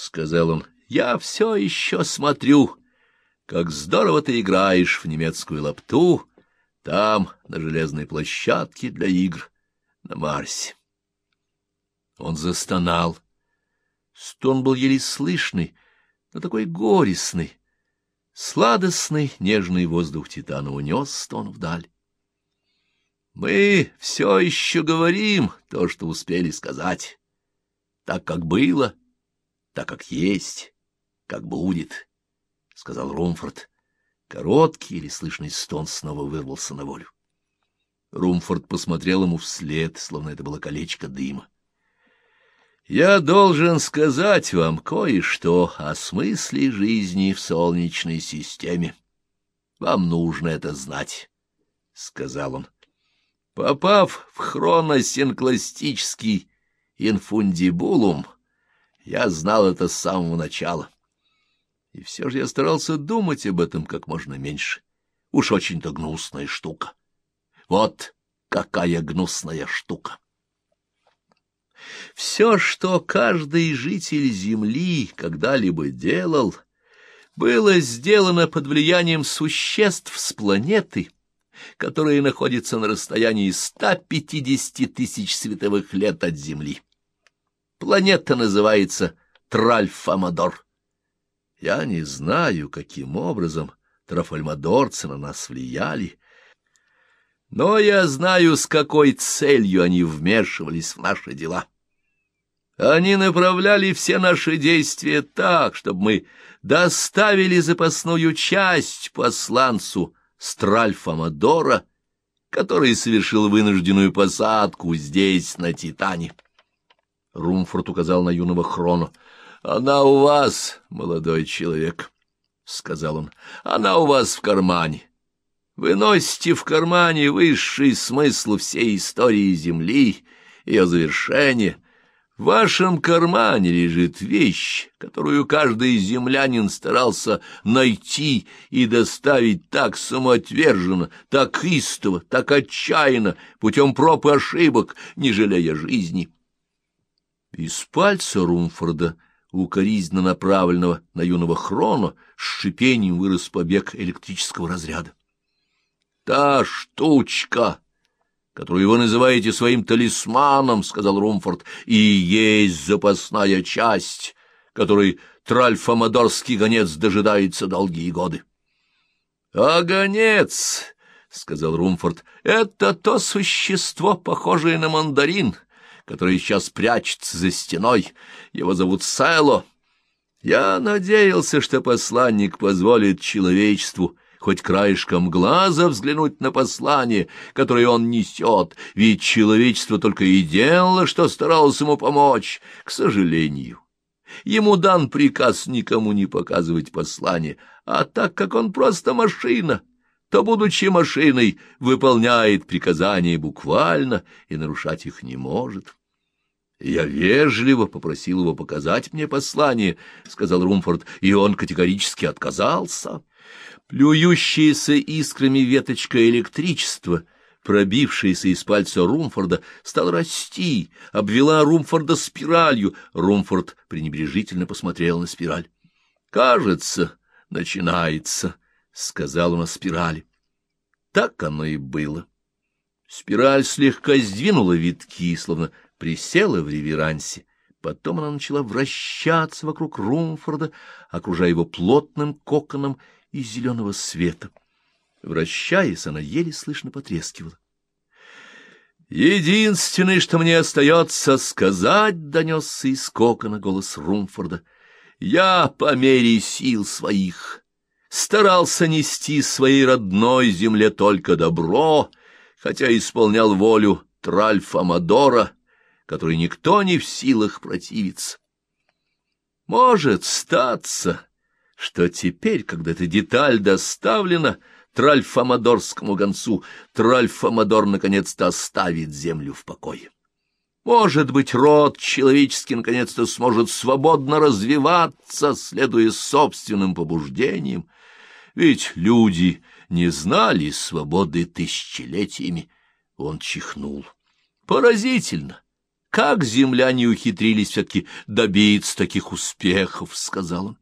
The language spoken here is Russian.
сказал он, — я все еще смотрю, как здорово ты играешь в немецкую лапту, там, на железной площадке для игр, на Марсе. Он застонал. Стон был еле слышный, но такой горестный. Сладостный, нежный воздух Титана унес стон вдаль. Мы все еще говорим то, что успели сказать. Так, как было, так, как есть, как будет, — сказал Румфорд. Короткий или слышный стон снова вырвался на волю. Румфорд посмотрел ему вслед, словно это было колечко дыма. — Я должен сказать вам кое-что о смысле жизни в Солнечной системе. Вам нужно это знать, — сказал он. Попав в хроносинкластический инфундибулум, я знал это с самого начала. И все же я старался думать об этом как можно меньше. Уж очень-то гнусная штука. Вот какая гнусная штука! Все, что каждый житель Земли когда-либо делал, было сделано под влиянием существ с планеты — которые находятся на расстоянии 150 тысяч световых лет от Земли. Планета называется Тральфамадор. Я не знаю, каким образом трафальмадорцы на нас влияли, но я знаю, с какой целью они вмешивались в наши дела. Они направляли все наши действия так, чтобы мы доставили запасную часть посланцу — Стральфа который совершил вынужденную посадку здесь, на Титане. Румфорд указал на юного Хрону. — Она у вас, молодой человек, — сказал он. — Она у вас в кармане. Вы носите в кармане высший смысл всей истории Земли, ее завершение — в вашем кармане лежит вещь, которую каждый землянин старался найти и доставить так самоотверженно, так истово, так отчаянно, путем проб и ошибок, не жалея жизни. Из пальца Румфорда, укоризненно направленного на юного Хрона, с шипением вырос побег электрического разряда. «Та штучка!» которую вы называете своим талисманом, — сказал Румфорд, — и есть запасная часть, которой тральфамадорский гонец дожидается долгие годы. — А гонец, — сказал Румфорд, — это то существо, похожее на мандарин, которое сейчас прячется за стеной. Его зовут Сайло. Я надеялся, что посланник позволит человечеству хоть краешком глаза взглянуть на послание, которое он несет, ведь человечество только и делало, что старалось ему помочь, к сожалению. Ему дан приказ никому не показывать послание, а так как он просто машина, то, будучи машиной, выполняет приказания буквально и нарушать их не может. «Я вежливо попросил его показать мне послание», — сказал Румфорд, — и он категорически отказался. Плюющаяся искрами веточка электричества, пробившаяся из пальца Румфорда, стала расти, обвела Румфорда спиралью. Румфорд пренебрежительно посмотрел на спираль. — Кажется, начинается, — сказал он о спирали. Так оно и было. Спираль слегка сдвинула витки, словно присела в реверансе. Потом она начала вращаться вокруг Румфорда, окружая его плотным коконом из зеленого света. Вращаясь, она еле слышно потрескивала. «Единственное, что мне остается сказать», — донесся из кокона голос Румфорда, — «я по мере сил своих старался нести своей родной земле только добро, хотя исполнял волю Тральфа Мадора, которой никто не в силах противиться. Может статься, что теперь, когда эта деталь доставлена Тральфамадорскому гонцу, Тральфамадор наконец-то оставит землю в покое. Может быть, род человеческий наконец-то сможет свободно развиваться, следуя собственным побуждениям, ведь люди не знали свободы тысячелетиями. Он чихнул. Поразительно! как земляне ухитрились все-таки добиться таких успехов, — сказал он.